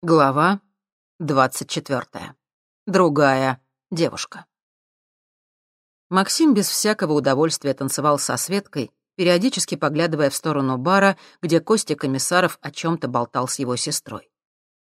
Глава двадцать четвертая. Другая девушка. Максим без всякого удовольствия танцевал со Светкой, периодически поглядывая в сторону бара, где Костя Комиссаров о чем то болтал с его сестрой.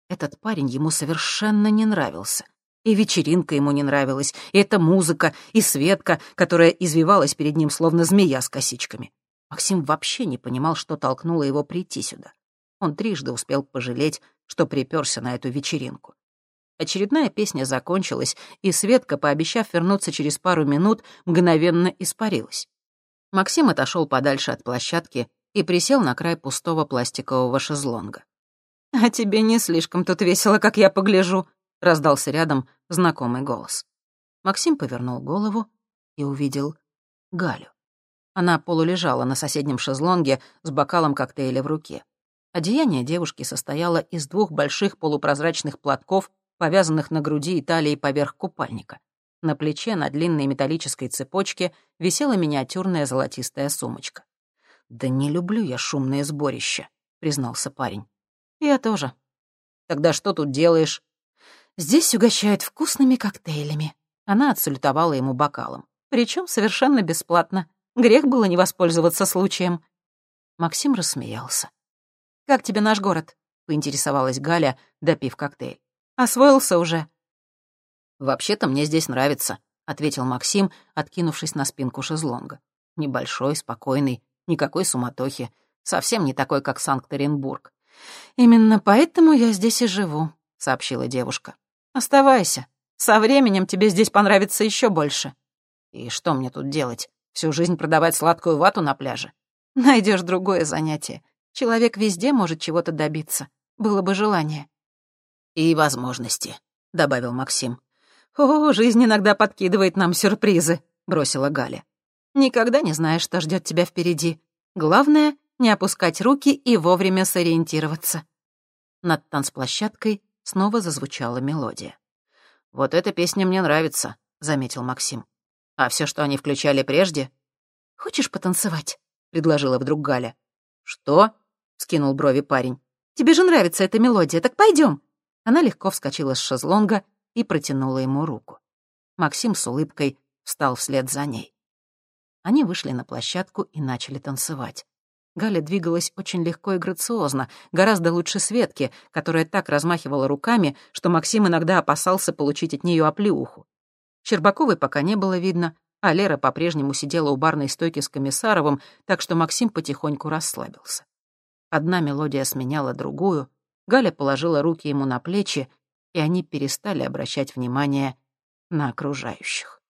Этот парень ему совершенно не нравился. И вечеринка ему не нравилась, и эта музыка, и Светка, которая извивалась перед ним, словно змея с косичками. Максим вообще не понимал, что толкнуло его прийти сюда. Он трижды успел пожалеть, что приперся на эту вечеринку. Очередная песня закончилась, и Светка, пообещав вернуться через пару минут, мгновенно испарилась. Максим отошел подальше от площадки и присел на край пустого пластикового шезлонга. «А тебе не слишком тут весело, как я погляжу», — раздался рядом знакомый голос. Максим повернул голову и увидел Галю. Она полулежала на соседнем шезлонге с бокалом коктейля в руке. Одеяние девушки состояло из двух больших полупрозрачных платков, повязанных на груди и талии поверх купальника. На плече на длинной металлической цепочке висела миниатюрная золотистая сумочка. «Да не люблю я шумные сборища», — признался парень. «Я тоже». «Тогда что тут делаешь?» «Здесь угощают вкусными коктейлями». Она отсалютовала ему бокалом. Причем совершенно бесплатно. Грех было не воспользоваться случаем. Максим рассмеялся. «Как тебе наш город?» — поинтересовалась Галя, допив коктейль. «Освоился уже?» «Вообще-то мне здесь нравится», — ответил Максим, откинувшись на спинку шезлонга. «Небольшой, спокойный, никакой суматохи. Совсем не такой, как Санкт-Петербург». «Именно поэтому я здесь и живу», — сообщила девушка. «Оставайся. Со временем тебе здесь понравится еще больше». «И что мне тут делать? Всю жизнь продавать сладкую вату на пляже?» Найдешь другое занятие. Человек везде может чего-то добиться. Было бы желание. «И возможности», — добавил Максим. «О, жизнь иногда подкидывает нам сюрпризы», — бросила Галя. «Никогда не знаешь, что ждет тебя впереди. Главное — не опускать руки и вовремя сориентироваться». Над танцплощадкой снова зазвучала мелодия. «Вот эта песня мне нравится», — заметил Максим. «А все, что они включали прежде...» «Хочешь потанцевать?» — предложила вдруг Галя. «Что?» Скинул брови парень. «Тебе же нравится эта мелодия, так пойдем. Она легко вскочила с шезлонга и протянула ему руку. Максим с улыбкой встал вслед за ней. Они вышли на площадку и начали танцевать. Галя двигалась очень легко и грациозно, гораздо лучше Светки, которая так размахивала руками, что Максим иногда опасался получить от нее оплеуху. Щербаковой пока не было видно, а Лера по-прежнему сидела у барной стойки с Комиссаровым, так что Максим потихоньку расслабился. Одна мелодия сменяла другую, Галя положила руки ему на плечи, и они перестали обращать внимание на окружающих.